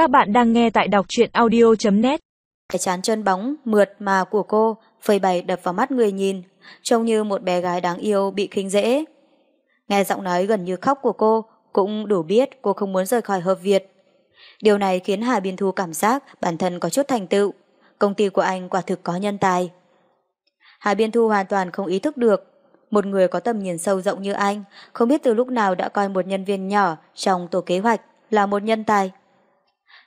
Các bạn đang nghe tại đọc truyện audio.net Cái chán chân bóng, mượt mà của cô, phơi bày đập vào mắt người nhìn, trông như một bé gái đáng yêu bị khinh dễ. Nghe giọng nói gần như khóc của cô, cũng đủ biết cô không muốn rời khỏi hợp Việt. Điều này khiến Hà Biên Thu cảm giác bản thân có chút thành tựu. Công ty của anh quả thực có nhân tài. Hà Biên Thu hoàn toàn không ý thức được. Một người có tầm nhìn sâu rộng như anh, không biết từ lúc nào đã coi một nhân viên nhỏ trong tổ kế hoạch là một nhân tài.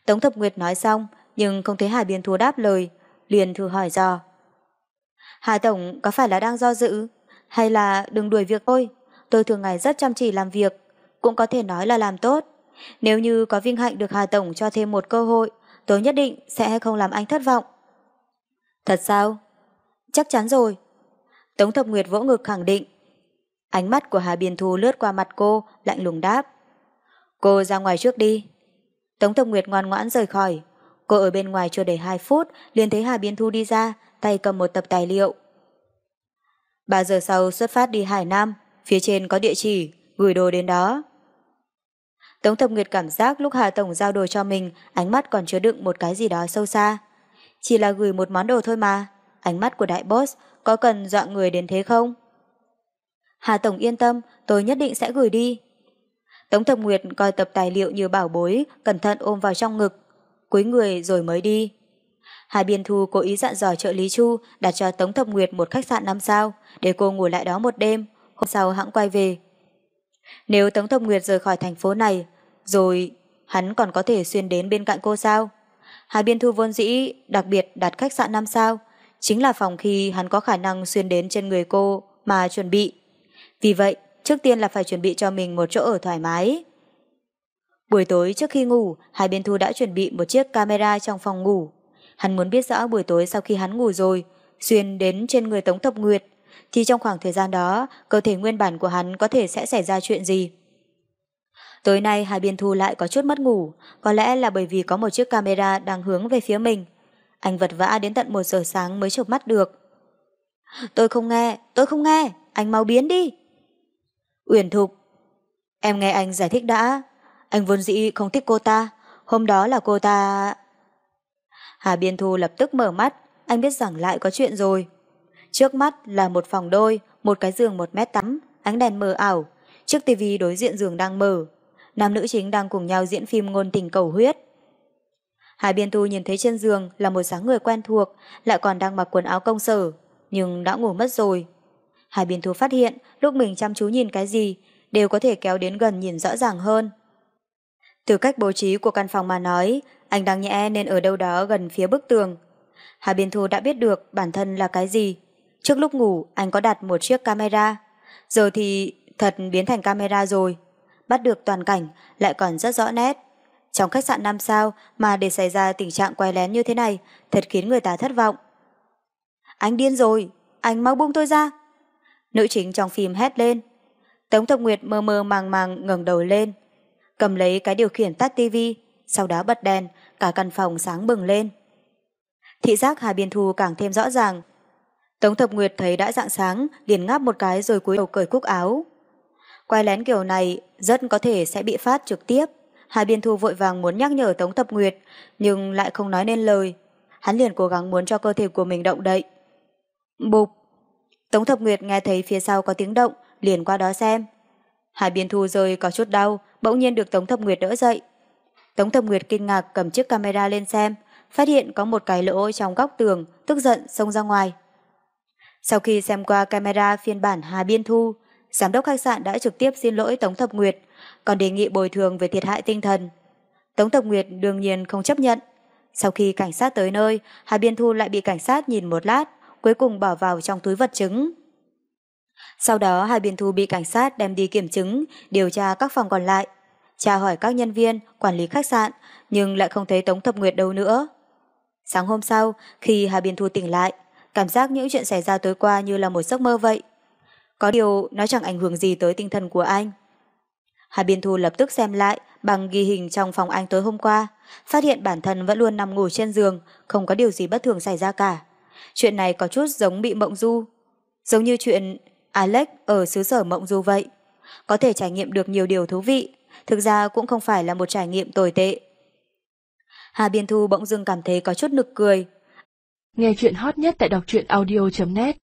Tống Thập Nguyệt nói xong, nhưng không thấy Hà Biên Thu đáp lời, liền thử hỏi do. Hà Tổng có phải là đang do dự? Hay là đừng đuổi việc tôi? Tôi thường ngày rất chăm chỉ làm việc, cũng có thể nói là làm tốt. Nếu như có vinh hạnh được Hà Tổng cho thêm một cơ hội, tôi nhất định sẽ không làm anh thất vọng. Thật sao? Chắc chắn rồi. Tống Thập Nguyệt vỗ ngực khẳng định. Ánh mắt của Hà Biên Thu lướt qua mặt cô, lạnh lùng đáp. Cô ra ngoài trước đi. Tống Thập Nguyệt ngoan ngoãn rời khỏi. Cô ở bên ngoài chưa đầy 2 phút, liền thấy Hà Biên Thu đi ra, tay cầm một tập tài liệu. 3 giờ sau xuất phát đi Hải Nam, phía trên có địa chỉ, gửi đồ đến đó. Tống Thập Nguyệt cảm giác lúc Hà Tổng giao đồ cho mình, ánh mắt còn chứa đựng một cái gì đó sâu xa. Chỉ là gửi một món đồ thôi mà, ánh mắt của đại boss có cần dọa người đến thế không? Hà Tổng yên tâm, tôi nhất định sẽ gửi đi. Tống Thập Nguyệt coi tập tài liệu như bảo bối, cẩn thận ôm vào trong ngực, cúi người rồi mới đi. Hà Biên Thu cố ý dặn dò trợ lý Chu đặt cho Tống Thập Nguyệt một khách sạn năm sao để cô ngủ lại đó một đêm, hôm sau hãng quay về. Nếu Tống Thập Nguyệt rời khỏi thành phố này, rồi hắn còn có thể xuyên đến bên cạnh cô sao? Hà Biên Thu vốn dĩ đặc biệt đặt khách sạn năm sao, chính là phòng khi hắn có khả năng xuyên đến trên người cô mà chuẩn bị. Vì vậy, trước tiên là phải chuẩn bị cho mình một chỗ ở thoải mái. Buổi tối trước khi ngủ, Hai Biên Thu đã chuẩn bị một chiếc camera trong phòng ngủ. Hắn muốn biết rõ buổi tối sau khi hắn ngủ rồi, xuyên đến trên người Tống Thập Nguyệt, thì trong khoảng thời gian đó, cơ thể nguyên bản của hắn có thể sẽ xảy ra chuyện gì. Tối nay Hai Biên Thu lại có chút mất ngủ, có lẽ là bởi vì có một chiếc camera đang hướng về phía mình. Anh vật vã đến tận một giờ sáng mới chụp mắt được. Tôi không nghe, tôi không nghe, anh mau biến đi. Uyển Thục, em nghe anh giải thích đã, anh vốn dĩ không thích cô ta, hôm đó là cô ta... Hà Biên Thu lập tức mở mắt, anh biết rằng lại có chuyện rồi. Trước mắt là một phòng đôi, một cái giường một mét tắm, ánh đèn mờ ảo, chiếc tivi đối diện giường đang mở. Nam nữ chính đang cùng nhau diễn phim ngôn tình cầu huyết. Hà Biên Thu nhìn thấy trên giường là một dáng người quen thuộc, lại còn đang mặc quần áo công sở, nhưng đã ngủ mất rồi hai Biên Thu phát hiện lúc mình chăm chú nhìn cái gì đều có thể kéo đến gần nhìn rõ ràng hơn. Từ cách bố trí của căn phòng mà nói, anh đang nhẹ nên ở đâu đó gần phía bức tường. Hà Biên Thu đã biết được bản thân là cái gì. Trước lúc ngủ, anh có đặt một chiếc camera. Giờ thì thật biến thành camera rồi. Bắt được toàn cảnh, lại còn rất rõ nét. Trong khách sạn 5 sao mà để xảy ra tình trạng quay lén như thế này, thật khiến người ta thất vọng. Anh điên rồi, anh mau buông tôi ra. Nữ chính trong phim hét lên. Tống Thập Nguyệt mơ mơ màng màng ngẩng đầu lên, cầm lấy cái điều khiển tắt tivi, sau đó bật đèn, cả căn phòng sáng bừng lên. Thị giác Hà Biên Thu càng thêm rõ ràng. Tống Thập Nguyệt thấy đã dạng sáng, liền ngáp một cái rồi cúi đầu cởi cúc áo. Quay lén kiểu này rất có thể sẽ bị phát trực tiếp. Hà Biên Thu vội vàng muốn nhắc nhở Tống Thập Nguyệt, nhưng lại không nói nên lời. Hắn liền cố gắng muốn cho cơ thể của mình động đậy. Bụp! Tống Thập Nguyệt nghe thấy phía sau có tiếng động, liền qua đó xem. Hải Biên Thu rơi có chút đau, bỗng nhiên được Tống Thập Nguyệt đỡ dậy. Tống Thập Nguyệt kinh ngạc cầm chiếc camera lên xem, phát hiện có một cái lỗ trong góc tường, tức giận xông ra ngoài. Sau khi xem qua camera phiên bản Hà Biên Thu, giám đốc khách sạn đã trực tiếp xin lỗi Tống Thập Nguyệt, còn đề nghị bồi thường về thiệt hại tinh thần. Tống Thập Nguyệt đương nhiên không chấp nhận. Sau khi cảnh sát tới nơi, Hà Biên Thu lại bị cảnh sát nhìn một lát, cuối cùng bỏ vào trong túi vật chứng. Sau đó hai Biên Thu bị cảnh sát đem đi kiểm chứng, điều tra các phòng còn lại, tra hỏi các nhân viên, quản lý khách sạn, nhưng lại không thấy Tống Thập Nguyệt đâu nữa. Sáng hôm sau, khi Hà Biên Thu tỉnh lại, cảm giác những chuyện xảy ra tối qua như là một giấc mơ vậy. Có điều nó chẳng ảnh hưởng gì tới tinh thần của anh. Hà Biên Thu lập tức xem lại bằng ghi hình trong phòng anh tối hôm qua, phát hiện bản thân vẫn luôn nằm ngủ trên giường, không có điều gì bất thường xảy ra cả. Chuyện này có chút giống bị mộng du, giống như chuyện Alex ở xứ sở mộng du vậy. Có thể trải nghiệm được nhiều điều thú vị, thực ra cũng không phải là một trải nghiệm tồi tệ. Hà Biên Thu bỗng dưng cảm thấy có chút nực cười. Nghe chuyện hot nhất tại đọc truyện audio.net